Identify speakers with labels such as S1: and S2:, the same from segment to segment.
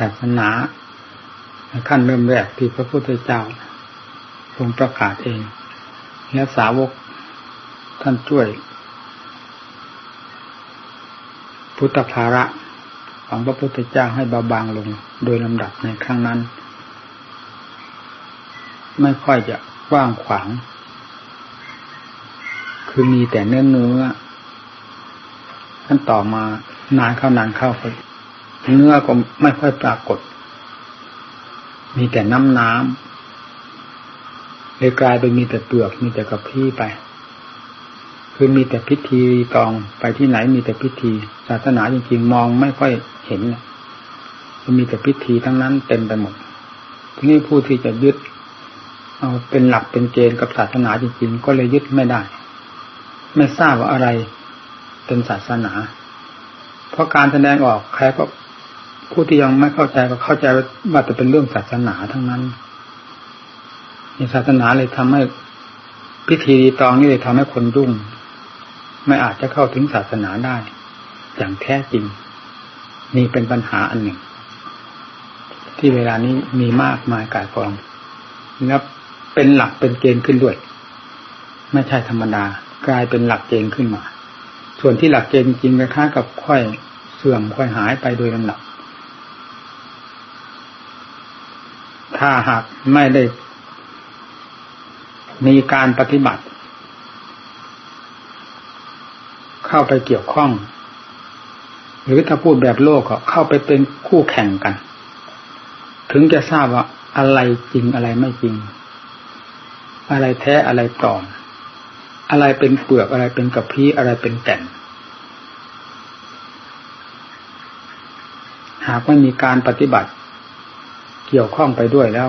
S1: ศาสนาขั้นเริ่มแรกที่พระพุทธเจ้าทรงประกาศเอง และสาวกท่านช่วย พุทธภาระของพระพุทธเจ้าให้เบาบางลงโดยลำดับในครั้งนั้น ไม่ค่อยจะกว้างขวาง คือมีแต่เนื้อเนื้อท่านต่อมานานเข้านานเข้า เนื้อก็ไม่ค่อยปรากฏ มีแต่น้ำน้ำเลยกลายไปมีแต่เปลือกมีแต่กระพี้ไป คือมีแต่พิธีตองไปที่ไหนมีแต่พิธีศาสนาจริง ๆ มองไม่ค่อยเห็นมันมีแต่พิธีทั้งนั้นเต็มไปหมดที่นี่ผู้ที่จะยึด เอาเป็นหลักเป็นเกณฑ์กับศาสนาจริง ๆ ก็เลยยึดไม่ได้ ไม่ทราบว่าอะไรเป็นศาสนา เพราะการแสดงออกใครก็ ผู้ที่ยังไม่เข้าใจก็เข้าใจว่าจะเป็นเรื่องศาสนาทั้งนั้นในศาสนาเลยทำให้พิธีตองนี่เลยทำให้คนรุ่ง ไม่อาจจะเข้าถึงศาสนาได้ อย่างแท้จริง นี่เป็นปัญหาอันหนึ่ง ที่เวลานี้มีมากมายกายกองแล้วเป็นหลักเป็นเกณฑ์ขึ้นด้วย ไม่ใช่ธรรมดากลายเป็นหลักเกณฑ์ขึ้นมา ส่วนที่หลักเกณฑ์จริงๆค่ากับค่อยเสื่อมค่อยหายไปโดยลำดับ ถ้าหากไม่ได้ มีการปฏิบัติ เข้าไปเกี่ยวข้อง หรือถ้าพูดแบบโลกก็เข้าไปเป็นคู่แข่งกัน ถึงจะทราบว่าอะไรจริงอะไรไม่จริง อะไรแท้อะไรปลอม อะไรเป็นเปลือกอะไรเป็นกระพี้อะไรเป็นแก่นหากไม่มีการปฏิบัติ เกี่ยวข้องไปด้วยแล้ว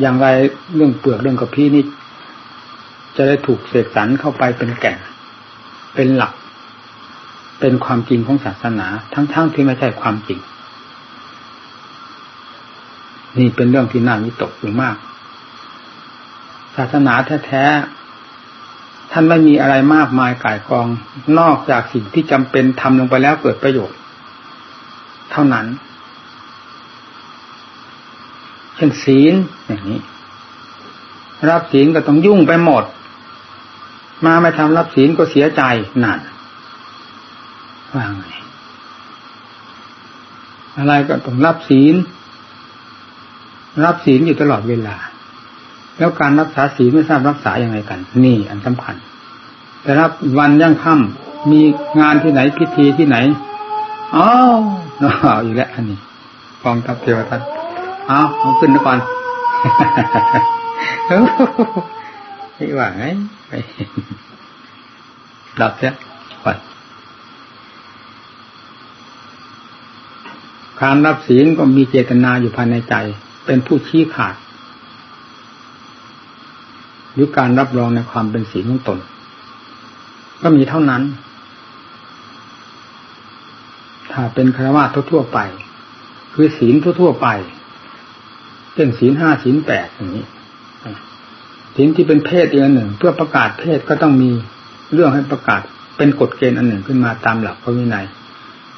S1: อย่างไรเรื่องเปลือกเรื่องกระพี้นี่จะได้ถูกเสกสรรเข้าไปเป็นแก่นเป็นหลัก เป็นความจริงของศาสนา ทั้งๆทที่ไม่ใช่ความจริง นี่เป็นเรื่องที่น่าวิตกอยู่มาก ศาสนาแท้ๆท่านไม่มีอะไรมากมายก่ายกอง นอกจากสิ่งที่จำเป็นทำลงไปแล้วเกิดประโยชน์ เท่านั้น ช่นศีลอย่างนี้ รับศีลก็ต้องยุ่งไปหมด มาไม่ทำรับศีลก็เสียใจนั่นว่าไงอะไรก็ต้องรับศีล รับศีลอยู่ตลอดเวลา แล้วการรักษาศีลไม่ทราบรักษาอย่างไรกัน นี่อันสำคัญ แต่รับวันย่างค่ำมีงานที่ไหนพิธีที่ไหนอ๋ออีกแล้วอันนี้กองทัพเทวทัต เอาเอาขึ้นก่อนนี่ว่าไงไปดับเสียก่อนการรับศีลก็มีเจตนาอยู่ภายในใจ เป็นผู้ชี้ขาด หรือการรับรองในความเป็นศีลของตน ก็มีเท่านั้น ถ้าเป็นคารวะทั่วๆไป คือศีลทั่วๆไป เช่นศีลห้าศีลแปดอย่างนี้ศีลที่เป็นเพศอีกอันหนึ่ง เพื่อประกาศเพศก็ต้องมีเรื่องให้ประกาศเป็นกฎเกณฑ์อันหนึ่งขึ้นมาตามหลักพระวินัย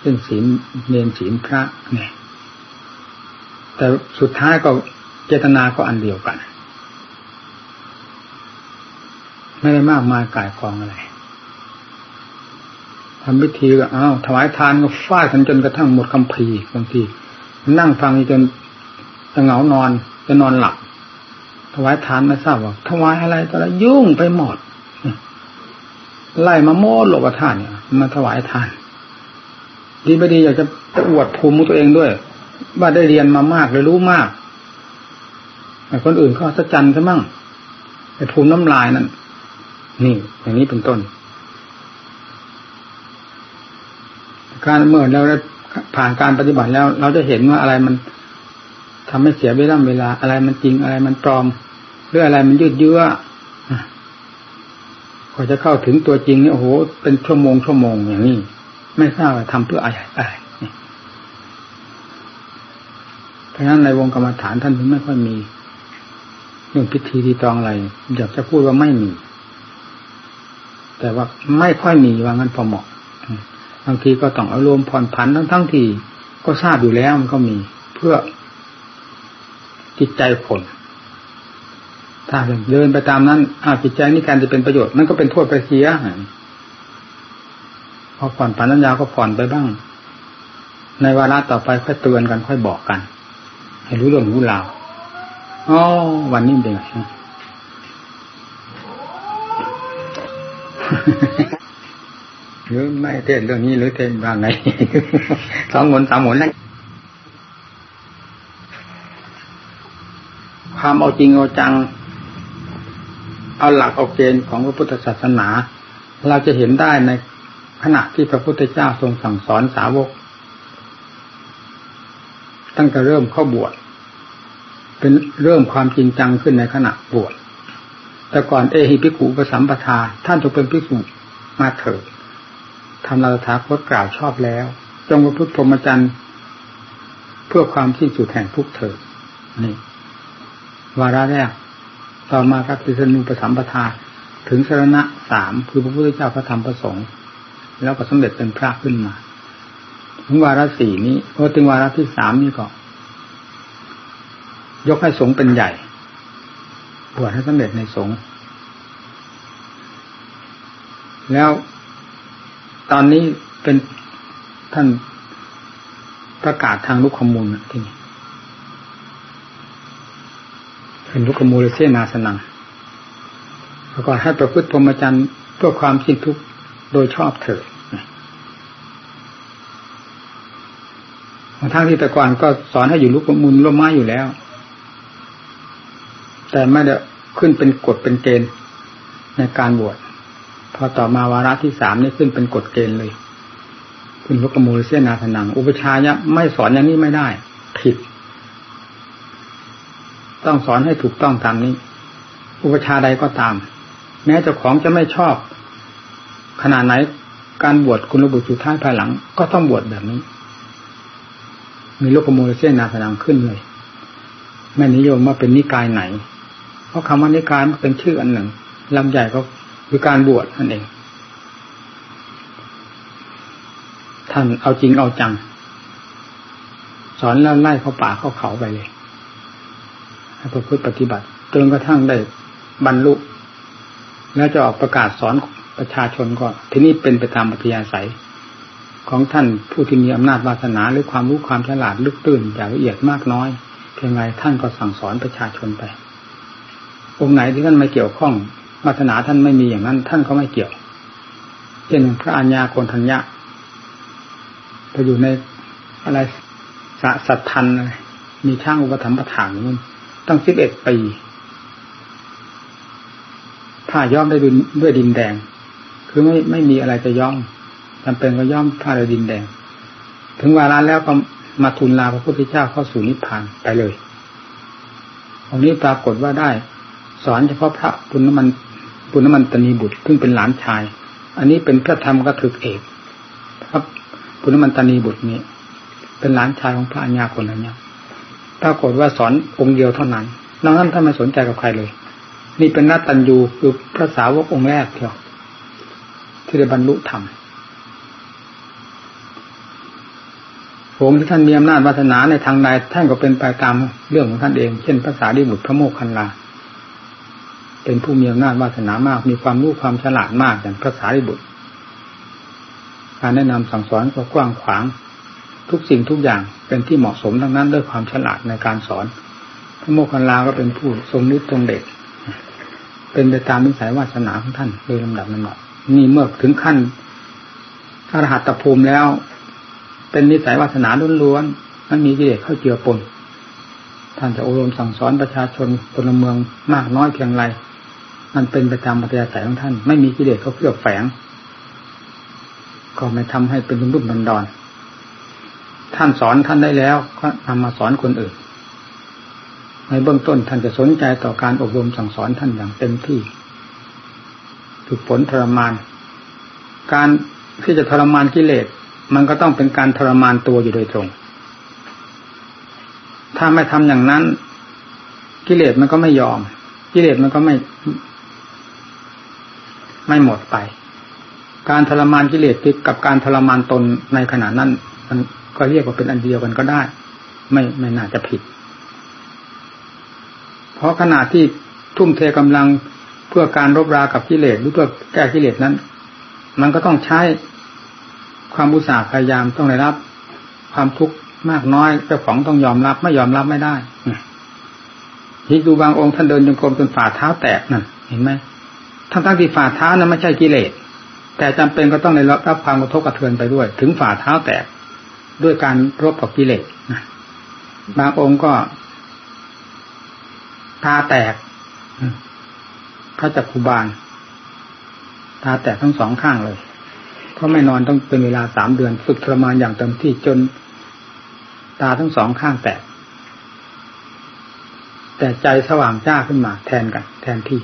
S1: เช่นศีลเนรศีลพระเนี่ยแต่สุดท้ายก็เจตนาก็อันเดียวกัน ไม่ได้มากมายกายกองอะไรทำพิธีก็อ้าวถวายทานก็ฟาดกันจนกระทั่งหมดคำพีบางทีนั่งฟังจน จะเหงานอนจะนอนหลับถวายทานไม่ทราบว่าถวายอะไรก็แล้วยุ่งไปหมดไล่มาโม้หลบท่านเนี่ยมาถวายทาน ดีไม่ดีอยากจะอวดภูมิตัวเองด้วย ว่าได้เรียนมามากเลยรู้มากแต่คนอื่นเขาสัจจันซะมั่งไอ้ภูมิน้ำลายนั่นนี่อย่างนี้เป็นต้น การเมื่อเราได้ผ่านการปฏิบัติแล้ว เราจะเห็นว่าอะไรมัน ทำให้เสียเวลาเวลา อะไรมันจริงอะไรมันปลอมหรืออะไรมันยืดเยื้อพอจะเข้าถึงตัวจริงเนี่ยโอ้โหเป็นชั่วโมงชั่วโมงอย่างนี้ไม่ทราบว่าทำเพื่ออะไรอะไรเพราะฉะนั้นในวงกรรมฐานท่านถึงไม่ค่อยมีเรื่องพิธีทีตองอะไร อยากจะพูดว่าไม่มี แต่ว่าไม่ค่อยมีว่างั้นพอเหมาะบางทีก็ต้องอารมณ์ผ่อนผันทั้งทั้งที่ก็ทราบอยู่แล้วมันก็มี เพื่อ จิตใจคนถ้าเดินไปตามนั้นอาจิตใจนี่การจะเป็นประโยชน์มันก็เป็นโทษไปเสียพอผ่อนปัญญาก็ผ่อนไปบ้าง ในวาระต่อไปค่อยเตือนกันค่อยบอกกัน ให้รู้เรื่องรู้ราวอ๋อวันนี้เป็นไงหรือไม่เทศเรื่องนี้หรือเทศบางไงสองหนสามหนแล้ว ความเอาจริงเอาจัง เอาหลักเอาเกณฑ์ของพระพุทธศาสนา เราจะเห็นได้ในขณะที่พระพุทธเจ้าทรงสั่งสอนสาวก ตั้งแต่เริ่มเข้าบวชเป็นเริ่มความจริงจังขึ้นในขณะบวชแต่ก่อนเอหิพิกุประสัมปทา ท่านจงเป็นพิสุมาเถิดทำราถาคตกล่าวชอบแล้ว จงประพฤติพรหมจรรย์เพื่อความสิ้นสุดแห่งทุกเถิดนี่ วาระแรก ต่อมาก็คือสนุปสัมปทา ถึงสรณะสามคือพระพุทธเจ้าพระธรรมพระสงฆ์แล้วก็สำเร็จเป็นพระขึ้นมา ถึงวาระสี่นี้พอถึงวาระที่สามนี่ก็ยกให้สงฆ์เป็นใหญ่บวชให้สำเร็จในสงฆ์แล้วตอนนี้เป็นท่านประกาศทางลุกขมูลที่นี่ เป็นลุกขมูลเสนาสนังแล้วก็ให้ประพฤติพรหมจรรย์เพื่อความสิ้นทุกข์โดยชอบเถิดทั้งที่แต่ก่อนก็สอนให้อยู่ลุกมูลร่มไม้อยู่แล้ว แต่ไม่ได้ขึ้นเป็นกฎเป็นเกณฑ์ในการบวชพอต่อมาวาระที่สามนี่ขึ้นเป็นกฎเกณฑ์เลย คุณลุกมูลเสนาสนัง อุปชายะไม่สอนอย่างนี้ไม่ได้ ผิด ต้องสอนให้ถูกต้องตามนี้ อุปชาใดก็ตาม แม้เจ้าของจะไม่ชอบ ขนาดไหนการบวชคุณระบุสุดท้ายภายหลัง ก็ต้องบวชแบบนี้ มีโลกโมเลเซนาสนังขึ้นเลยไม่นิยมว่าเป็นนิกายไหน เพราะคำว่านิกายมันเป็นชื่ออันหนึ่งลำใหญ่ก็คือการบวชนั่นเอง ท่านเอาจริงเอาจัง สอนแล้วไล่เข้าป่าเข้าเขาไปเลย ให้ประพฤติปฏิบัติจนกระทั่งได้บรรลุ แล้วจะออกประกาศสอนประชาชนก็ที่นี่เป็นไปตามปัทยาศัย ของท่านผู้ที่มีอำนาจวาสนาหรือความรู้ความฉลาดลึกตื้นอย่างละเอียดมากน้อย เพียงไรท่านก็สั่งสอนประชาชนไป องค์ไหนที่ท่านไม่เกี่ยวข้องวาสนาท่านไม่มีอย่างนั้น ท่านก็ไม่เกี่ยวเช่นพระอัญญาโกนทัญญะไปอยู่ในอะไรสัตทันอะไรมีช่างอุปถัมภ์ประถางนู่น ตั้งสิบเอ็ดปีผ้าย้อมได้ด้วยดินแดง คือไม่ไม่มีอะไรจะย่อมจำเป็นก็ย่อมผ้าเรดินแดง ถึงเวลาแล้วก็มาทูลลาพระพุทธเจ้าเข้าสู่นิพพานไปเลยตรงนี้ปรากฏว่าได้ สอนเฉพาะพระปุณณมันปุณณมันตนีบุตรซึ่งเป็นหลานชาย อันนี้เป็นพระธรรมกถึกเอกครับปุณณมันตนีบุตรนี้ เป็นหลานชายของพระอัญญาคนนั้นเนี่ย ปรากฏว่าสอนองค์เดียวเท่านั้นนอกนั้นท่านไม่สนใจกับใครเลย นี่เป็นนัตตัญญูคือพระสาวกองค์แรกเถอะที่ได้บรรลุธรรมผมที่ท่านมีอำนาจวาสนาในทางใดท่านก็เป็นไปตามเรื่องของท่านเอง เช่นภาษาดิบุตรพระโมคคันลา เป็นผู้มีอำนาจวาสนามาก มีความรู้ความฉลาดมากอย่างภาษาดิบุตร การแนะนำสั่งสอนก็กว้างขวาง ทุกสิ่งทุกอย่าง เป็นที่เหมาะสมทั้งนั้นด้วยความฉลาดในการสอน พระโมคคันลาก็เป็นผู้ทรงฤทธิ์ทรงเด็ก เป็นไปตามนิสัยวาสนาของท่านโดยลำดับลำดับนี่เมื่อถึงขั้นอรหัตภูมิแล้ว เป็นนิสัยวาสนาล้วนๆมันมีกิเลสเข้าเจือปนท่านจะอบรมสั่งสอนประชาชนพลเมืองมากน้อยเพียงไรมันเป็นประจำปัจจัยของท่าน ไม่มีกิเลสเขาเคลือบแฝง ก็ไม่ทำให้เป็นรุ่มบันดอน ท่านสอนท่านได้แล้ว ก็นำมาสอนคนอื่น ในเบื้องต้นท่านจะสนใจต่อการอบรมสั่งสอนท่านอย่างเต็มที่ฝึกฝนทรมาน การที่จะทรมานกิเลสมันก็ต้องเป็นการทรมานตัวอยู่โดยตรง ถ้าไม่ทำอย่างนั้น กิเลสมันก็ไม่ยอม กิเลสมันก็ไม่ ไม่หมดไป การทรมานกิเลสกับการทรมานตนในขณะนั้นมัน ก็เรียกว่าเป็นอันเดียวกันก็ได้ ไม่ไม่น่าจะผิด เพราะขณะที่ทุ่มเทกำลังเพื่อการรบรากับกิเลสหรือเพื่อแก้กิเลสนั้น มันก็ต้องใช้ความอุตสาห์พยายามต้องได้รับ ความทุกข์มากน้อยเจ้าของต้องยอมรับไม่ยอมรับไม่ได้ที่ดูบางองค์ท่านเดินจงกรมจนฝ่าเท้าแตกนั่นเห็นไหมทั้งทั้งที่ฝ่าเท้านั้นไม่ใช่กิเลสแต่จำเป็นก็ต้องได้รับความกระทบกระเทือนไปด้วย ถึงฝ่าเท้าแตก ด้วยการรบกับกิเลสบางองค์ก็ตาแตกพระจักคุบาลตาแตกทั้งสองข้างเลย เพราะไม่นอนต้องเป็นเวลาสามเดือน ฝึกทรมานอย่างเต็มที่จนตาทั้งสองข้างแตก แต่ใจสว่างจ้าขึ้นมา แทนกัน แทนที่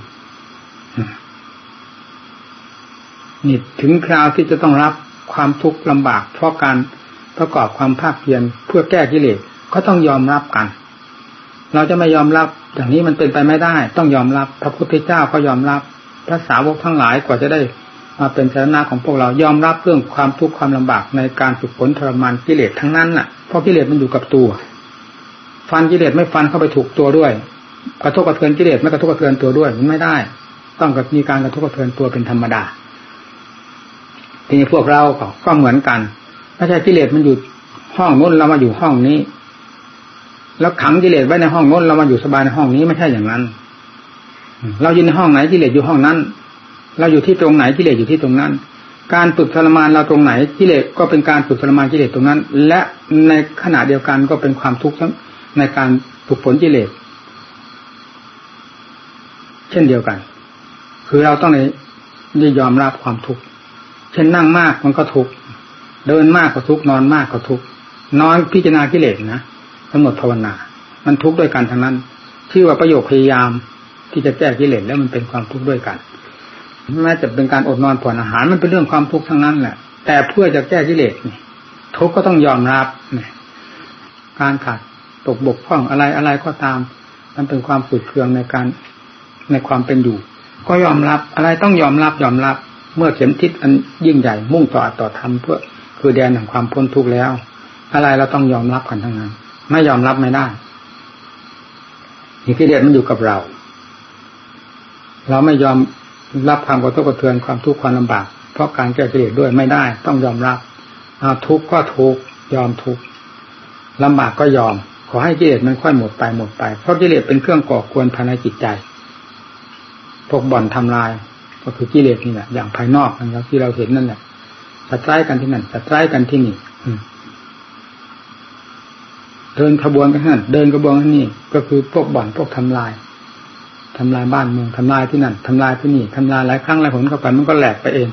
S1: นี่ถึงคราวที่จะต้องรับความทุกข์ลำบาก เพราะการ ประกอบความภาคเพียรเพื่อแก้กิเลสก็ต้องยอมรับกัน เราจะไม่ยอมรับอย่างนี้มันเป็นไปไม่ได้ ต้องยอมรับ พระพุทธเจ้าก็ยอมรับพระสาวกทั้งหลายกว่าจะได้มาเป็นสาระของพวกเรายอมรับเรื่องความทุกข์ความลำบากในการฝึกฝนทรมานกิเลสทั้งนั้นน่ะเพราะกิเลสมันอยู่กับตัว ฟันกิเลสไม่ฟันเข้าไปถูกตัวด้วย กระทบกระเทือนกิเลสไม่กระทบกระเทือนตัวด้วยมันไม่ได้ ต้องกับมีการกระทบกระเทือนตัวเป็นธรรมดาทีนี้พวกเราก็เหมือนกัน ไม่ใช่กิเลสมันอยู่ห้องนู้นเรามาอยู่ห้องนี้ แล้วขังกิเลสไว้ในห้องนู้นเรามาอยู่สบายในห้องนี้ไม่ใช่อย่างนั้น เราอยู่ในห้องไหนกิเลสอยู่ห้องนั้น เราอยู่ที่ตรงไหนกิเลสอยู่ที่ตรงนั้น การฝึกทรมานเราตรงไหนกิเลสก็เป็นการฝึกทรมานกิเลสตรงนั้น และในขณะเดียวกันก็เป็นความทุกข์ในการฝึกฝนกิเลสเช่นเดียวกัน คือเราต้องในยอมรับความทุกข์ เช่นนั่งมากมันก็ทุกข์ เดินมากก็ทุกนอนมากก็ทุกข์นอนพิจารณากิเลสนะกำหนดภาวนา มันทุกข์ด้วยกันทั้งนั้น ชื่อว่าประโยคพยายามที่จะแก้กิเลสแล้วมันเป็นความทุกข์ด้วยกันแม้จะเป็นการอดนอนผ่อนอาหารมันเป็นเรื่องความทุกข์ทั้งนั้นแหละ แต่เพื่อจะแก้กิเลสนี่ทุกก็ต้องยอมรับเนี่ยการขาดตกบกพร่องอะไรอะไรก็ตาม มันเป็นความฝืดเคืองในการในความเป็นอยู่ ก็ยอมรับอะไรต้องยอมรับยอมรับ เมื่อเข็มทิศอันยิ่งใหญ่มุ่งต่อต่อธรรมเพื่อ คือแดนแห่งความพ้นทุกข์แล้ว อะไรเราต้องยอมรับกันทั้งนั้น ไม่ยอมรับไม่ได้นี่กิเลสมันอยู่กับเรา เราไม่ยอมรับความกระทบกระเทือนความทุกข์ความลำบาก เพราะการแก้กิเลสด้วยไม่ได้ ต้องยอมรับเอาทุกข์ก็ทุกข์ยอมทุกข์ลำบากก็ยอม ขอให้กิเลสมันค่อยหมดไปหมดไป เพราะกิเลสเป็นเครื่องก่อกวนภายในจิตใจ พวกบ่อนทำลาย ก็คือกิเลสนี่แหละอย่างภายนอกนะครับที่เราเห็นนั่นแหละ สัตร้ายกันที่นั่นสัตร้ายกันที่นี่เดินขบวนกันนั่นเดินขบวนกันนี่ ก็คือพวกบ่อนพวกทำลายทำลายบ้านเมืองทำลายที่นั่นทำลายที่นี่ทำลายหลายครั้งหลายผลเข้าไปมันก็แหลกไปเอง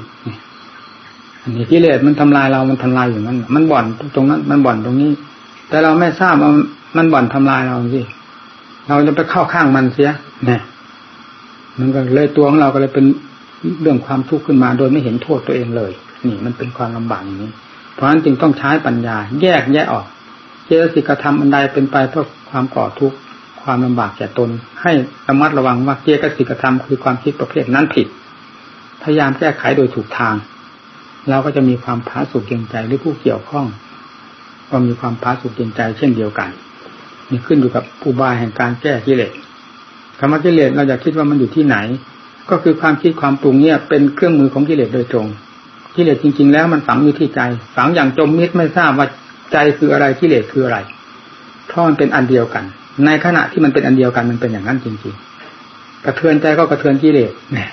S1: อันนี้กิเลสมันทำลายเรามันทำลายอยู่นั้นมันบ่อนตรงนั้น มันบ่อนตรงนี้ แต่เราไม่ทราบว่ามันบ่อนทำลายเราสิเราจะไปเข้าข้างมันเสียเนี่ยมันก็เลยตัวของเราก็เลยเป็นเรื่องความทุกข์ขึ้นมา โดยไม่เห็นโทษตัวเองเลย นี่มันเป็นความลำบากอย่างนี้ เพราะฉะนั้นจึงต้องใช้ปัญญา แยกแยะออกเจตสิกธรรมอันใดเป็นไปเพื่อความก่อทุกข์ความลำบากแก่ตน ให้ระมัดระวังว่าเจตสิกธรรมคือความคิดประเภทนั้นผิด พยายามแก้ไขโดยถูกทาง เราก็จะมีความพาสุขเกียงใจหรือผู้เกี่ยวข้อง ก็มีความพาสุขเกียงใจเช่นเดียวกันนี่ขึ้นอยู่กับผู้บายแห่งการแก้กิเลสคำว่ากิเลสเราอยากคิดว่ามันอยู่ที่ไหน ก็คือความคิดความปรุงเนี่ยเป็นเครื่องมือของกิเลสโดยตรง กิเลสจริง ๆ แล้วมันฝังอยู่ที่ใจ ฝังอย่างจมมิดไม่ทราบว่าใจคืออะไรกิเลสคืออะไรเพราะมันเป็นอันเดียวกัน ในขณะที่มันเป็นอันเดียวกันมันเป็นอย่างนั้นจริง ๆ กระเทือนใจก็กระเทือนกิเลสเนี่ย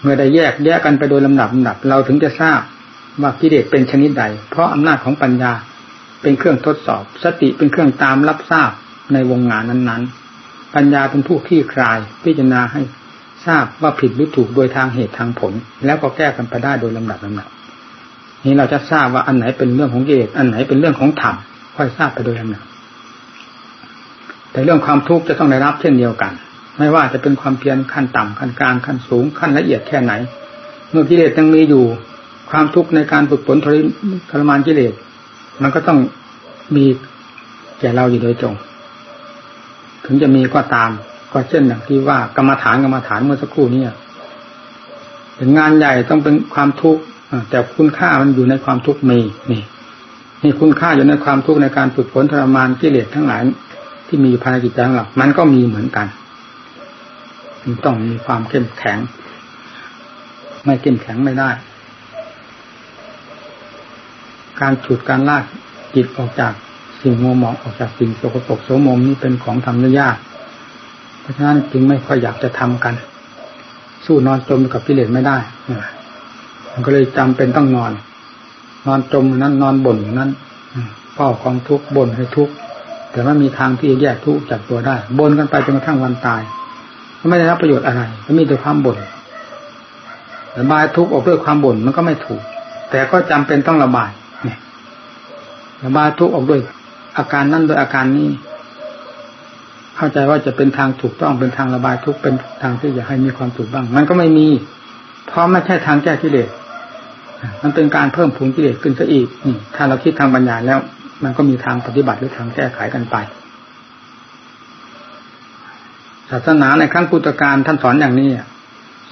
S1: เมื่อได้แยกแยกกันไปโดยลำดับลำดับ เราถึงจะทราบว่ากิเลสเป็นชนิดใด เพราะอำนาจของปัญญาเป็นเครื่องทดสอบ สติเป็นเครื่องตามรับทราบในวงงานนั้นๆ ปัญญาเป็นผู้ขี้คลายพิจารณาให้ ทราบว่าผิดหรือถูกโดยทางเหตุทางผล แล้วก็แก้กันไปได้โดยลำดับลำดับนี้เราจะทราบว่าอันไหนเป็นเรื่องของเกตอันไหนเป็นเรื่องของธรรมค่อยทราบไปโดยลำดับแต่เรื่องความทุกข์จะต้องได้รับเช่นเดียวกัน ไม่ว่าจะเป็นความเพียรขั้นต่ำขั้นกลางขั้นสูงขั้นละเอียดแค่ไหน เมื่อกิเลสยังมีอยู่ ความทุกข์ในการฝึกฝนทรมานกิเลสมันก็ต้องมีแก่เราอยู่โดยตรงถึงจะมีก็ตาม ก็เช่นอย่างที่ว่ากรรมฐานกรรมฐานเมื่อสักครู่นี้ถึงงานใหญ่ต้องเป็นความทุกข์แต่คุณค่ามันอยู่ในความทุกข์มีนี่มีคุณค่าอยู่ในความทุกข์ในการฝึกฝนทรมานกิเลสทั้งหลายที่มีอยู่ภายในจิตใจของเรามันก็มีเหมือนกันต้องมีความเข้มแข็ง ไม่เข้มแข็งไม่ได้ การฉุดการลากจิตออกจากสิ่งมัวหมองออกจากสิ่งสกปรกโสมมนี่เป็นของทำได้ยาก ราะฉะนั้นจึงไม่ค่อยอยากจะทำกัน สู้นอนจมกับกิเลสไม่ได้มันก็เลยจำเป็นต้องนอน นอนจมนั้น นอนบ่นนั้นเฝ้าความทุกข์บ่นให้ทุกข์แต่ว่ามีทางที่แยกทุกข์จากตัวได้บ่นกันไปจนกระทั่งวันตายก็ไม่ได้รับประโยชน์อะไรก็มีแต่ความบ่นระบายทุกข์ออกด้วยความบ่นมันก็ไม่ถูก แต่ก็จำเป็นต้องระบายเนี่ยระบายทุกข์ออกด้วยอาการนั่นโดยอาการนี้ เข้าใจว่าจะเป็นทางถูกต้องเป็นทางระบายทุกเป็นทางที่จะให้มีความสุขบ้าง มันก็ไม่มี เพราะไม่ใช่ทางแก้กิเลสมันเป็นการเพิ่มพูนกิเลสขึ้นซะอีกนี่ถ้าเราคิดทางปัญญาแล้ว มันก็มีทางปฏิบัติหรือทางแก้ไขกันไป ศาสนาในครั้งพุทธกาลท่านสอนอย่างนี้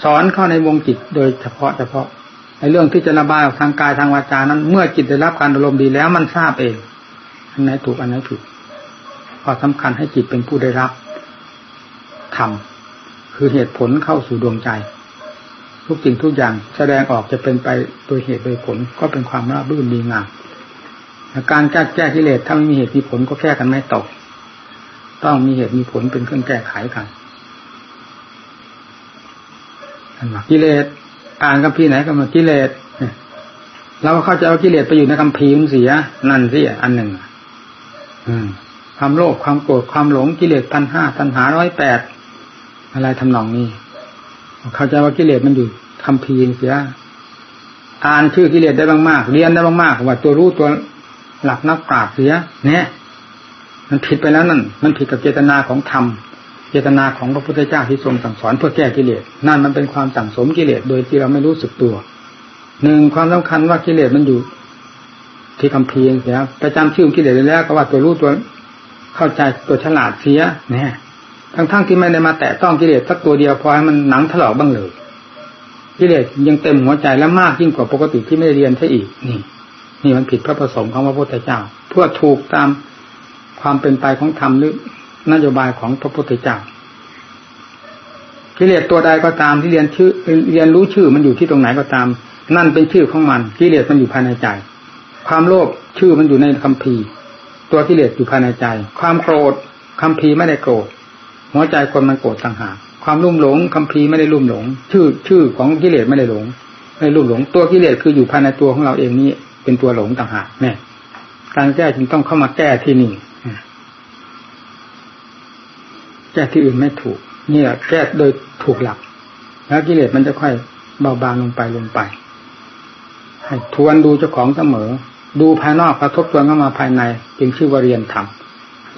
S1: สอนเข้าในวงจิตโดยเฉพาะเฉพาะในเรื่องที่จะระบายออกทางกายทางวาจานั้น เมื่อจิตได้รับการอารมณ์ดีแล้วมันทราบเอง อันไหนถูกอันไหนผิด พอสำคัญให้จิตเป็นผู้ได้รับธรรมคือเหตุผลเข้าสู่ดวงใจ ทุกสิ่งทุกอย่างแสดงออกจะเป็นไปโดยเหตุโดยผลก็เป็นความราบรื่นดีงามการแก้แก้กิเลสถ้าไม่มีเหตุมีผลก็แก้กันไม่ตก ต้องมีเหตุมีผลเป็นเครื่องแก้ไขกันกิเลสอ่านคำพีไหนก็มากิเลสเราเข้าใจว่ากิเลสไปอยู่ในคำพีมันเสีย นั่นสิอันหนึ่ง ความโลภความโกรธความหลงกิเลสพันห้าตัณหาร้อยแปดอะไรทำนองนี้ เข้าใจว่ากิเลสมันอยู่คำพีนเสียอ่านชื่อกิเลสได้มากๆเรียนได้มากๆว่าตัวรู้ตัวหลักนักปราชญ์เสียเนี่ยมันผิดไปแล้วนั่น มันผิดกับเจตนาของธรรม เจตนาของพระพุทธเจ้าที่ทรงสั่งสอนเพื่อแก้กิเลส นั่นมันเป็นความสั่งสมกิเลสโดยที่เราไม่รู้สึกตัว หนึ่งความสำคัญว่ากิเลสมันอยู่ ที่คำเพียงเสียไปจำชื่อกิเลสแล้วก็ว่าตัวรู้ตัว เข้าใจตัวฉลาดเสียเนี่ยทั้งๆทที่ไม่ได้มาแตะต้องกิเลสสักตัวเดียวพอให้มันหนังถลอกบ้างเลยกิเลสยังเต็มหัวใจและมากยิ่งกว่าปกติที่ไม่ได้เรียนซะอีกนี่นี่มันผิดพระประสงค์ของพระพุทธเจ้า เพื่อถูกตามความเป็นไปของธรรมหรือนโยบายของพระพุทธเจ้ากิเลสตัวใดก็ตามที่เรียนชื่อเรียนรู้ชื่อมันอยู่ที่ตรงไหนก็ตาม นั่นเป็นชื่อของมันกิเลสมันอยู่ภายในใจ ความโลภชื่อมันอยู่ในคัมภีร์ ตัวกิเลสอยู่ภายในใจ ความโกรธคัมภีไม่ได้โกรธหัวใจคนมันโกรธต่างหากความรุ่มหลงคัมภีไม่ได้รุ่มหลง ชื่อชื่อของกิเลสไม่ได้หลง ไม่รุ่มหลง ตัวกิเลสคืออยู่ภายในตัวของเราเองนี้เป็นตัวหลงต่างหากเนี่ยการแก้จึงต้องเข้ามาแก้ที่นี่แก้ที่อื่นไม่ถูกเนี่ยแก้โดยถูกหลัก แล้วกิเลสมันจะค่อยเบาบางลงไปลงไปให้ทวนดูเจ้าของเสมอ ดูภายนอกกระทบตัวเข้ามาภายใน จึงชื่อว่าเรียนธรรม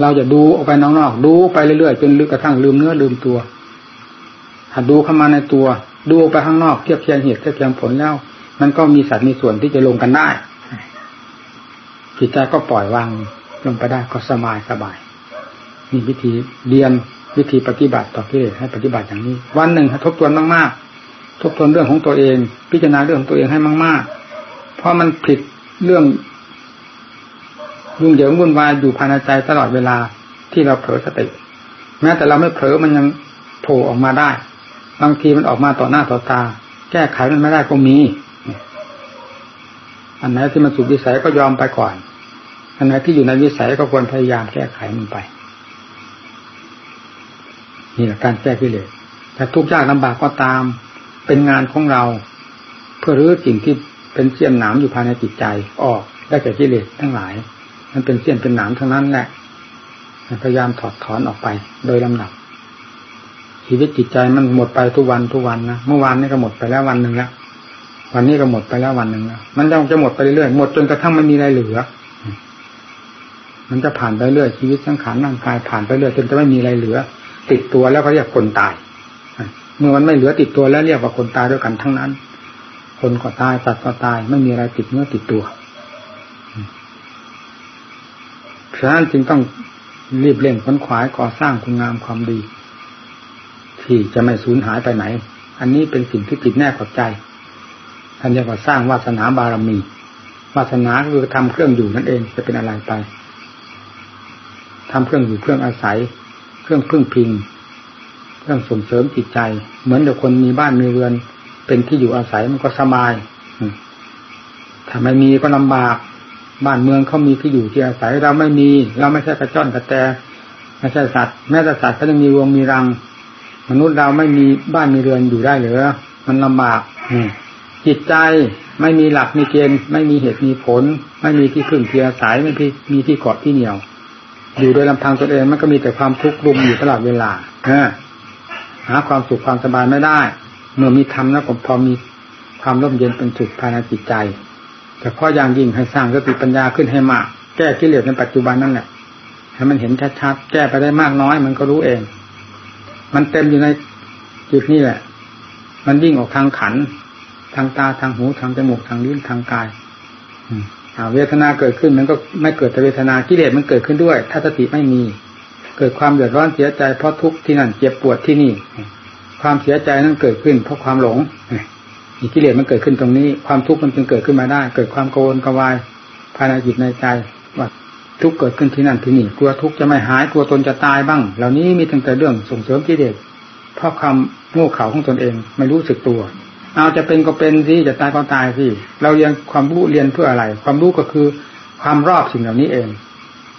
S1: เราจะดูออกไปนอกๆดูไปเรื่อยๆจนลึกกระทั่งลืมเนื้อลืมตัวถ้าดูเข้ามาในตัว ดูไปข้างนอกเทียบเทียงเหตุเทียบเทียงผลแล้ว มันก็มีสัตว์มีส่วนที่จะลงกันได้จิตใจก็ปล่อยวางลงไปได้ก็สบายสบายมีวิธีเรียนวิธีปฏิบัติต่อกิเลสให้ปฏิบัติอย่างนี้ วันหนึ่งทบทวนมากๆทบทวนเรื่องของตัวเอง พิจารณาเรื่องของตัวเองให้มากๆเพราะมันผิด เรื่องยุ่งเหยิงวุ่นวายอยู่ภายในใจตลอดเวลาที่เราเผลอสติ แม้แต่เราไม่เผลอมันยังโผล่ออกมาได้ บางทีมันออกมาต่อหน้าต่อตา แก้ไขมันไม่ได้ก็มีอันไหนที่มันสุดวิสัยก็ยอมไปก่อน อันไหนที่อยู่ในวิสัยก็ควรพยายามแก้ไขมันไป นี่แหละการแก้กิเลสแต่ทุกยากลำบากก็ตาม เป็นงานของเรา เพื่อรื้อสิ่งที่ เป็นเสี้ยนหนามอยู่ภายในจิตใจ ออกได้แก่กิเลสทั้งหลาย มันเป็นเสี้ยนเป็นหนามทั้งนั้นแหละพยายามถอดถอนออกไป โดยลำดับ ชีวิตจิตใจมันหมดไปทุกวันทุกวันนะเมื่อวานนี้ก็หมดไปแล้ววันหนึ่งแล้ววันนี้ก็หมดไปแล้ววันหนึ่งแล้วมันยังจะหมดไปเรื่อยๆหมดจนกระทั่งไม่มีอะไรเหลือ มันจะผ่านไปเรื่อยชีวิตสังขารร่างกายผ่านไปเรื่อยจนจะไม่มีอะไรเหลือ ติดตัวแล้วก็เรียกคนตายเมื่อมันไม่เหลือติดตัวแล้วเรียกว่าคนตายด้วยกันทั้งนั้น คนก็ตายสัตว์ก็ตาย ไม่มีอะไรติดเนื้อติดตัวเพราะนั้นจึงต้องรีบเร่งค้นขวายก่อสร้างคุณงามความดี ที่จะไม่สูญหายไปไหน อันนี้เป็นสิ่งที่ติดแน่กับใจท่านเรียกว่าสร้างวาสนาบารมี วาสนาคือทำเครื่องอยู่นั่นเองจะเป็นอะไรไปทำเครื่องอยู่เครื่องอาศัย เครื่องพึ่งพิง เครื่องส่งเสริมจิตใจ เหมือนเด็กคนมีบ้านมีเรือน เป็นที่อยู่อาศัยมันก็สบายถ้าไม่มีก็ลำบาก บ้านเมืองเขามีที่อยู่ที่อาศัยเราไม่มี เราไม่ใช่กระจ้อนกระแตไม่ใช่สัตว์แม้แต่สัตว์ก็ยังมีวงมีรัง มนุษย์เราไม่มีบ้านมีเรือนอยู่ได้หรือมันลำบากจิตใจไม่มีหลักมีเกณฑ์ไม่มีเหตุมีผล ไม่มีที่พึ่งที่อาศัยไม่มีที่เกาะที่เหนี่ยว อยู่โดยลำพังตัวเองมันก็มีแต่ความทุกข์รุมอยู่ตลอดเวลาหาความสุขความสบายไม่ได้ เมื่อมีธรรมแล้วผมพอมีความร่มเย็นเป็นสุขภายในจิตใจแต่พาะอย่างยิ่งให้สร้างสติปัญญาขึ้นให้มาก แก้กิเลสในปัจจุบันนั่นแหละให้มันเห็นชัดๆแก้ไปได้มากน้อย มันก็รู้เอง มันเต็มอยู่ในจิตนี่แหละ มันวิ่งออกทางขัน ทางตาทางหูทางจมูกทางลิ้นทางกายเวทนาเกิดขึ้นมันก็ไม่เกิดแต่เวทนากิเลสมันเกิดขึ้นด้วย ถ้าสติไม่มี เกิดความเดือดร้อนเสียใจเพราะทุกข์ที่นั่นเจ็บปวดที่นี่ ความเสียใจนั้นเกิดขึ้น เพราะความหลงอีกิเลสมันเกิดขึ้นตรงนี้ ความทุกข์มันจึงเกิดขึ้นมาได้ เกิดความโกรธกวายภายในจิตในใจว่าทุกข์เกิดขึ้นที่นั่นที่นี่กลัวทุกข์จะไม่หายกลัวตนจะตายบ้าง เหล่านี้มีตั้งแต่เรื่องส่งเสริมกิเลสเพราะความโง่เขลาของตนเองไม่รู้สึกตัว เอาจะเป็นก็เป็นสิจะตายก็ตายสิเราเรียนความรู้เรียนเพื่ออะไร ความรู้ก็คือความรอบสิ่งเหล่านี้เอง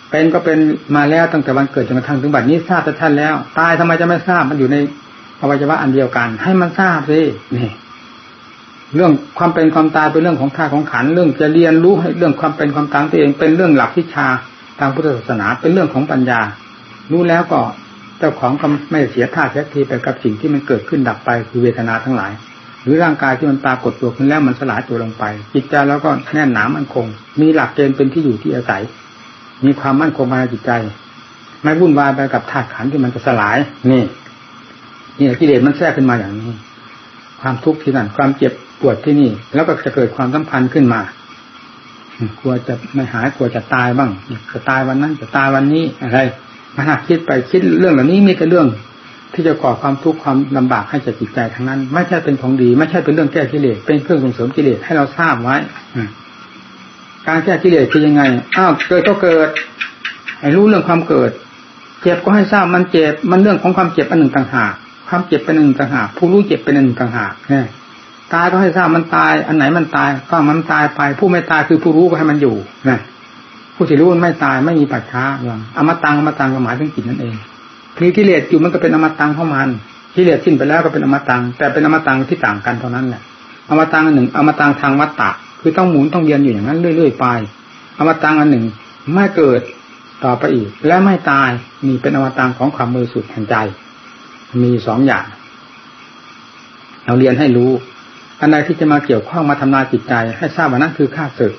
S1: เป็นก็เป็นมาแล้วตั้งแต่วันเกิดจนกระทั่งถึงบัดนี้ทราบแต่ท่านแล้ว ตายทำไมจะไม่ทราบมันอยู่ใน อวัยวะอันเดียวกัน ให้มันทราบสินี่เรื่องความเป็นความตายเป็นเรื่องของท่าของขันเรื่องจะเรียนรู้ให้เรื่องความเป็นความตายตัวเอง เป็นเรื่องหลักวิชาทางพุทธศาสนาเป็นเรื่องของปัญญา รู้แล้วก็เจ้าของก็ไม่เสียท่าเสียทีไปกับสิ่งที่มันเกิดขึ้นดับไปคือเวทนาทั้งหลาย หรือร่างกายที่มันปรากฏตัวขึ้นแล้วมันสลายตัวลงไป จิตใจแล้วก็แน่นหนามั่นคง มีหลักเกณฑ์เป็นที่อยู่ที่อาศัย มีความมั่นคงภายในจิตใจ ไม่วุ่นวายไปกับธาตุขันที่มันจะสลายนี่ นี่กิเลสมันแทรกขึ้นมาอย่างนี้ ความทุกข์ที่นั่น ความเจ็บปวดที่นี่ แล้วก็จะเกิดความสัมพันธ์ขึ้นมากลัวจะไม่หายกลัวจะตายบ้างจะตายวันนั้นจะตายวันนี้อะไรมาหักคิดไปคิดเรื่องเหล่านี้มีแต่เรื่อง ที่จะก่อความทุกข์ความลำบากให้แก่จิตใจทั้งนั้น ไม่ใช่เป็นของดี ไม่ใช่เป็นเรื่องแก้กิเลสเป็นเครื่องส่งเสริมกิเลสให้เราทราบไว้การแก้กิเลสคือยังไงอ้าวเกิดก็เกิดให้รู้เรื่องความเกิด เจ็บก็ให้ทราบมันเจ็บมันเรื่องของความเจ็บอันหนึ่งต่างหาก ความเจ็บเป็นหนึ่งต่างหากผู้รู้เจ็บเป็นหนึ่งต่างหากเนี่ยตายก็ให้ทราบมันตาย อันไหนมันตายก็มันตายไป ผู้ไม่ตายคือผู้รู้ก็ให้มันอยู่นะผู้ที่รู้มันไม่ตายไม่มีปัจฉาอย่างอมตังอมตังก็หมายถึงจิตนั่นเองมีกิเลสอยู่มันก็เป็นอมตังของมันกิเลสสิ้นไปแล้วก็เป็นอมตังแต่เป็นอมตังที่ต่างกันเท่านั้นแหละอมตังอันหนึ่ง อมตังทางวัตตะ คือต้องหมุนต้องเวียนอยู่อย่างนั้นเรื่อย ๆ ไป อมตังอันหนึ่งไม่เกิดต่อไปอีก และไม่ตายนี่เป็นอมตังของความมือสุดแห่งใจ มีสองอย่าง เราเรียนให้รู้ อันใดที่จะมาเกี่ยวข้องมาทำลายจิตใจ ให้ทราบว่านั่นคือข้าศึก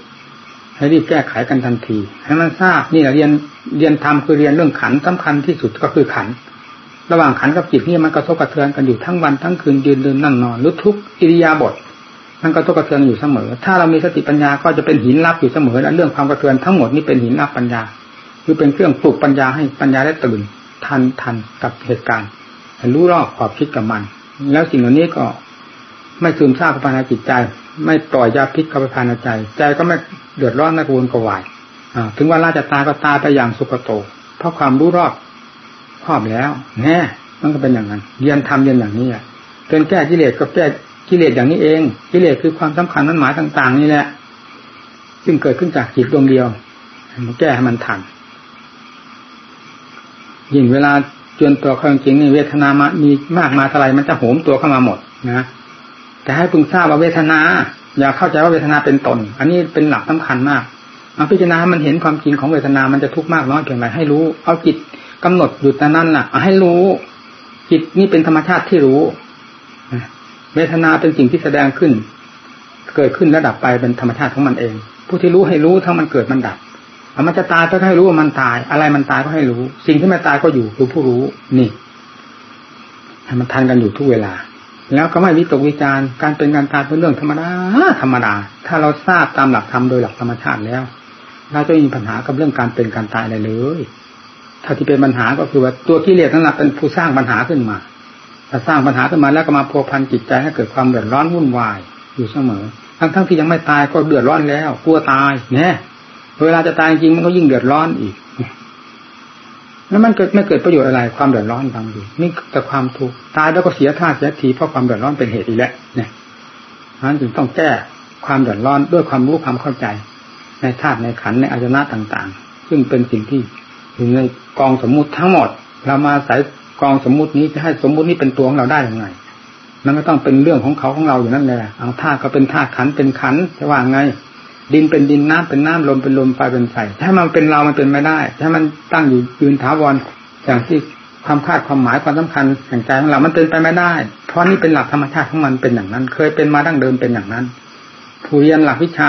S1: ให้รีบแก้ไขกันทันที ให้มันทราบนี่เรียนเรียนธรรมคือเรียนเรื่องขันสำคัญที่สุดก็คือขัน ระหว่างขันกับจิตนี่มันกระทบกระเทือนกันอยู่ทั้งวันทั้งคืนยืนเดินนั่งนอนรู้ทุกอิริยาบถมันกระทบกระเทือนอยู่เสมอ ถ้าเรามีสติปัญญาก็จะเป็นหินรับอยู่เสมอและเรื่องความกระเทือนทั้งหมดนี่เป็นหินรับปัญญา คือเป็นเครื่องปลุกปัญญาให้ปัญญาได้ตื่นทันทันกับเหตุการณ์ รู้รอบขอบคิดกับมัน แล้วสิ่งเหล่านี้ก็ไม่ซึมซาบเข้าไปในจิตใจ ไม่ปล่อยยาพิษเข้าไปภายในใจ ใจก็ไม่เดือดร้อนไม่กวนกวายถึงว่าราจะตายก็ตายไปอย่างสุกโต เพราะความรู้รอบครอบแล้วแน่มันก็เป็นอย่างนั้นเรียนทำเรียนอย่างนี้อะเป็นแก้กิเลสก็แก้กิเลสอย่างนี้เอง กิเลสคือความสำคัญนั้นหมายต่าง ๆ นี่แหละ ซึ่งเกิดขึ้นจากจิตดวงเดียวมาแก้ให้มันทันยิ่งเวลา จนตัวเขาจริงนี่เวทนามามีมากมาเท่าไรมันจะโหมตัวเข้ามาหมดนะแต่ให้พึงทราบว่าเวทนา อย่าเข้าใจว่าเวทนาเป็นตน อันนี้เป็นหลักสำคัญมากเอาพิจารณามันเห็นความจริงของเวทนา มันจะทุกข์มากน้อยเพียงไรให้รู้ เอาจิตกำหนดอยู่แต่นั้นแหละให้รู้ จิตนี่เป็นธรรมชาติที่รู้เวทนาเป็นสิ่งที่แสดงขึ้น เกิดขึ้นแล้วดับไปเป็นธรรมชาติของมันเอง ผู้ที่รู้ให้รู้ทั้งมันเกิดมันดับ มันจะตายก็ให้รู้ว่ามันตาย อะไรมันตายก็ให้รู้ สิ่งที่ไม่ตายก็อยู่คือผู้รู้นี่ให้มันทันกันอยู่ทุกเวลา แล้วก็ไม่วิตกวิจารการเป็นการตายเป็นเรื่องธรรมดาธรรมดา ถ้าเราทราบตามหลักธรรมโดยหลักธรรมชาติแล้วเราจะมีปัญหากับเรื่องการเป็นการตายอะไรเลยถ้าที่เป็นปัญหาก็คือว่าตัวกิเลสนั่นแหละเป็นผู้สร้างปัญหาขึ้นมาถ้าสร้างปัญหาขึ้นมาแล้วก็มาพัวพันจิตใจให้เกิดความเดือดร้อนวุ่นวายอยู่เสมอ ทั้งทั้งที่ยังไม่ตายก็เดือดร้อนแล้วกลัวตายเนี่ย เวลาจะตายจริงมันก็ยิ่งเดือดร้อนอีก แล้วมันเกิดไม่เกิดประโยชน์อะไรความเดือดร้อนบางทีนี่แต่ความทุกข์ตายแล้วก็เสียท่าเสียทีเพราะความเดือดร้อนเป็นเหตุอีกแล้วเนี่ยนั้นจึงต้องแก้ความเดือดร้อนด้วยความรู้ความเข้าใจ ในธาตุในขันในอายนะต่าง ๆ ซึ่งเป็นสิ่งที่อยู่ในกองสมมุติทั้งหมด เรามาใส่กองสมมุตินี้จะให้สมมุตินี้เป็นตัวของเราได้ยังไงมันก็ต้องเป็นเรื่องของเขาของเราอยู่นั่นแหละเอาธาตุก็เป็นธาตุขันเป็นขันจะว่าไง ดินเป็นดินน้ำเป็นน้ำลมเป็นลมไฟเป็นไฟถ้ามันเป็นเรามันเป็นไม่ได้ ถ้ามันตั้งอยู่ยืนถาวรอย่างที่ความคาดความหมายความสำคัญแห่งใจของเรา มันเป็นไปไม่ได้ เพราะนี่เป็นหลักธรรมชาติของมันเป็นอย่างนั้น เคยเป็นมาดั้งเดิมเป็นอย่างนั้น ผู้เรียนหลักวิชา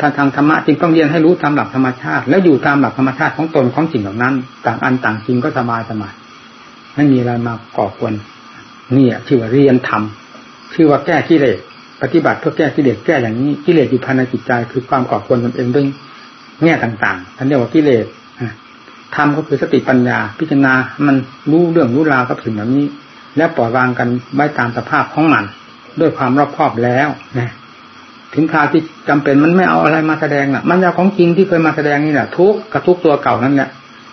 S1: ทางทางธรรมะจึงต้องเรียนให้รู้ตามหลักธรรมชาติ และอยู่ตามหลักธรรมชาติของตนของสิ่งเหล่านั้น ต่างอันต่างจริงก็สบายสบายไม่มีอะไรมาก่อควรนี่ชื่อว่าเรียนธรรมชื่อว่าแก้กิเลส ปฏิบัติเพื่อแก้กิเลสแก้อย่างนี้กิเลสอยู่ภายในจิตใจคือความก่อควรตนเองด้วยแง่ต่างๆท่านเรียกว่ากิเลสธรรมก็คือสติปัญญา พิจารณา มันรู้เรื่องรู้ราวกับสิ่งเหล่านี้ แล้วปล่อยวางกันไว้ตามสภาพของมัน ด้วยความรอบคอบแล้วนะถึงคราวที่จำเป็นมันไม่เอาอะไรมาแสดงน่ะ มันเอาของจริงที่เคยมาแสดงนี่แหละทุกกระทุกตัวเก่านั่นแหละ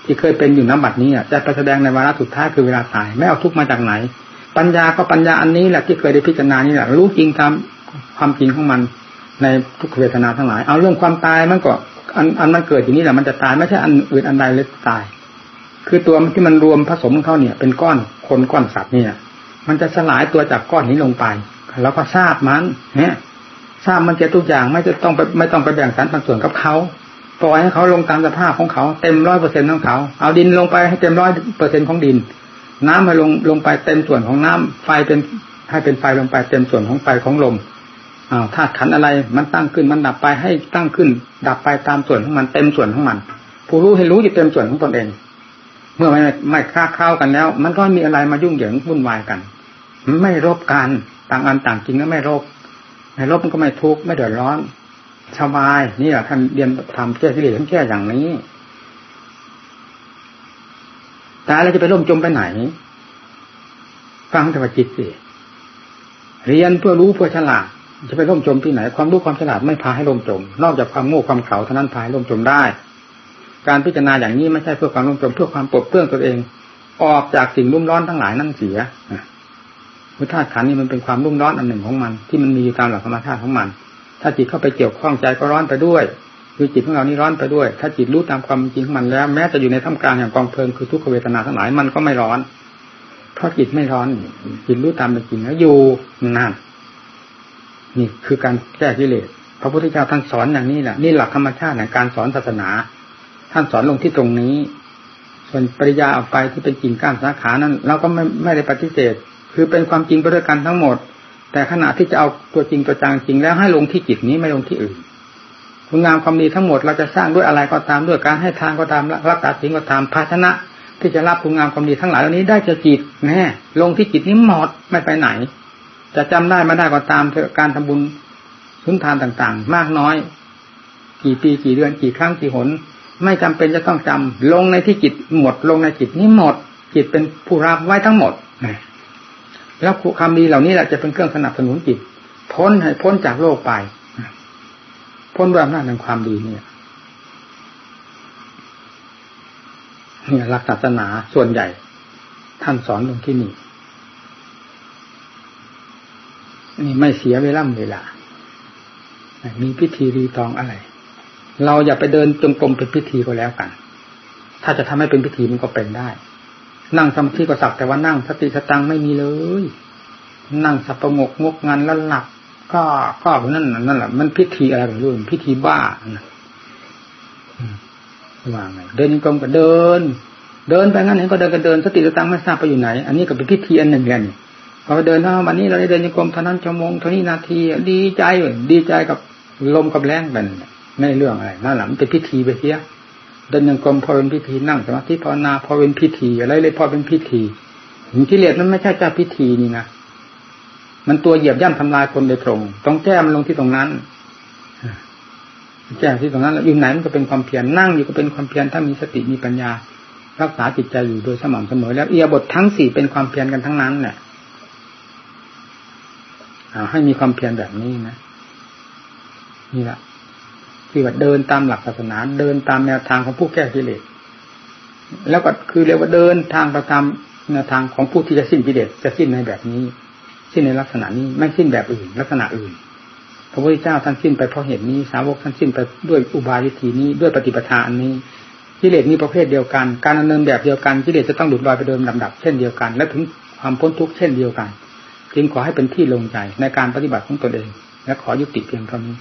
S1: ที่เคยเป็นอยู่น้ำบัดนี้อะจะไปแสดงในวาระสุดท้ายคือเวลาตาย ไม่เอาทุกมาจากไหน ปัญญาก็ปัญญาอันนี้แหละที่เคยได้พิจารณานี่แหละรู้จริงตาม ความจริงของมันในทุกเวทนาทั้งหลาย เอาเรื่องความตายมันก็อันอันมันเกิดอย่างนี้แหละมันจะตายไม่ใช่อันอื่นอันใดเลยตาย คือตัวที่มันรวมผสมเข้าเนี่ย เป็นก้อนคนก้อนสัตว์เนี่ย มันจะสลายตัวจากก้อนนี้ลงไป แล้วก็ทราบมันเนี่ยทราบมันจะทุกอย่างไม่จะต้องไปไม่ต้องไปแบ่งสรรปันส่วนกับเขาปล่อยให้เขาลงตามสภาพของเขาเต็มร้อยเปอร์เซ็นต์ของเขาเอาดินลงไปให้เต็มร้อยเปอร์เซ็นต์ของดิน น้ำให้ลงลงไปเต็มส่วนของน้ำไฟเป็นให้เป็นไฟลงไปเต็มส่วนของไฟของลม อาธาตุขันอะไร มันตั้งขึ้นมันดับไปให้ตั้งขึ้น ดับไปตามส่วนของมันเต็มส่วนของมัน ผู้รู้ให้รู้อยู่เต็มส่วนของตนเอง เมื่อไม่ไม่ค้าเข้ากันแล้ว มันก็มีอะไรมายุ่งเหยิงวุ่นวายกัน ไม่รบกันต่างอันต่างจริงแล้วไม่รบไม่รบมันก็ไม่ทุกข์ไม่เดือดร้อนสบายนี่แหละท่านเรียนทำแก้ที่เหลือท่านแก้อย่างนี้ตายแล้วจะไปร่มจมไปไหน ฟังแต่ว่าจิตสิเรียนเพื่อรู้เพื่อฉลาด จะไปร่มจมที่ไหน ความรู้ความฉลาดไม่พาให้ร่มจม นอกจากความโง่ความเขลาเท่านั้นพาให้ร่มจมได้ การพิจารณาอย่างนี้ไม่ใช่เพื่อความร่มจมเพื่อความปลดเปลื้องตัวเอง ออกจากสิ่งรุ่มร้อนทั้งหลายนั่นเสียพุทธาขันนี่มันเป็นความรุ่มร้อนอันหนึ่งของมัน ที่มันมีอยู่ตามหลักธรรมชาติของมัน ถ้าจิตเข้าไปเกี่ยวข้องใจก็ร้อนไปด้วยคือจิตของเรานี่ร้อนไปด้วย ถ้าจิตรู้ตามความจริงของมันแล้ว แม้จะอยู่ในท่ามกลางอย่างกองเพลิงคือทุกขเวทนาทั้งหลายมันก็ไม่ร้อน เพราะจิตไม่ร้อนจิตรู้ตามเป็นจริงแล้วอยู่นั่น นี่คือการแก้กิเลสพระพุทธเจ้าท่านสอนอย่างนี้แหละนี่หลักธรรมชาติในการสอนศาสนา ท่านสอนลงที่ตรงนี้ ส่วนปริยาเอาไปที่เป็นกิ่งก้านสาขานั้นเราก็ไม่ไม่ได้ปฏิเสธ คือเป็นความจริงไปด้วยกันทั้งหมด แต่ขณะที่จะเอาตัวจริงตัวจังจริงแล้วให้ลงที่จิตนี้ไม่ลงที่อื่นคุณงามความดีทั้งหมดเราจะสร้างด้วยอะไรก็ตามด้วยการให้ทานก็ตามรักษาสิ่งก็ตามภาชนะ ที่จะรับคุณงามความดีทั้งหลายเหล่านี้ได้จะจิตแน่ลงที่จิตนี้หมดไม่ไปไหน จะจำได้ไม่ได้ก็ตามเถอะการทำบุญสุนทานต่างๆ มากน้อย กี่ปีกี่เดือนกี่ครั้งกี่หน ไม่จำเป็นจะต้องจำลงในที่จิตหมด ลงในจิตนี้หมด จิตเป็นผู้รับไว้ทั้งหมดแล้วคำดีเหล่านี้แหละจะเป็นเครื่องสนับสนุนจิต พ้นให้พ้นจากโลกไปพ้นด้วยอำนาจแห่งความดีเนี่ยเนี่ยหลักศาสนาส่วนใหญ่ ท่านสอนลงที่นี่ นี่ไม่เสียเวลาเวลา มีพิธีรีตองอะไร เราอย่าไปเดินจงกรมเป็นพิธีก็แล้วกัน ถ้าจะทำให้เป็นพิธีมันก็เป็นได้ นั่งสมาธิก็สักแต่ว่านั่งสติสตังไม่มีเลย นั่งสับประงกงกงานแล้วหลับก็ก็นั่นนั่นแหละมันพิธีอะไรไม่รู้พิธีบ้าว่าไงเดินกรมก็เดิน เดินไปงั้นเห็นก็เดินก็เดินสติสตังไม่ทราบไปอยู่ไหน อันนี้ก็เป็นพิธีอันหนึ่งกัน พอเดินท่าวันนี้เราได้เดินโยกรมเท่านั้นชั่วโมงเท่านี้นาทีดีใจดีใจกับลมกับแรงเป็นไม่เรื่องอะไรนั่นแหละมันเป็นพิธีไปเสียเดินโยกรมพอเป็นพิธีนั่งสมาธิภาวนาพอเป็นพิธีอะไรเลยพอเป็นพิธีถึงกิเลสมันไม่ใช่เจ้าพิธีนี่นะมันตัวเหยียบย่ำทำลายคนโดยตรง ต้องแก้มันลงที่ตรงนั้นแก้ที่ตรงนั้นแล้วอยู่ไหนมันก็เป็นความเพียรนั่งอยู่ก็เป็นความเพียรถ้ามีสติมีปัญญา รักษาจิตใจอยู่โดยสม่ำเสมอ แล้วเอียบททั้งสี่เป็นความเพียรกันทั้งนั้นแหละ ให้มีความเพียรแบบนี้นะนี่แหละคือว่าเดินตามหลักศาสนา เดินตามแนวทางของผู้แก้กิเลสแล้วก็คือเรียกว่าเดินทางประตามแนวทางของผู้ที่จะสิ้นกิเลสจะสิ้นในแบบนี้ สิ้นในลักษณะนี้ไม่สิ้นแบบอื่น ลักษณะอื่น พระพุทธเจ้าท่านสิ้นไปเพราะเหตุนี้สาวกท่านสิ้นไปด้วยอุบายวิธีนี้ด้วยปฏิปทาอันนี้กิเลสมีประเภทเดียวกัน การดำเนินแบบเดียวกันกิเลสจะต้องหลุดลอยไปเดิมลำดับเช่นเดียวกัน และถึงความพ้นทุกข์เช่นเดียวกัน จึงขอให้เป็นที่ลงใจในการปฏิบัติของตนเอง และขอยุติเพียงเท่านี้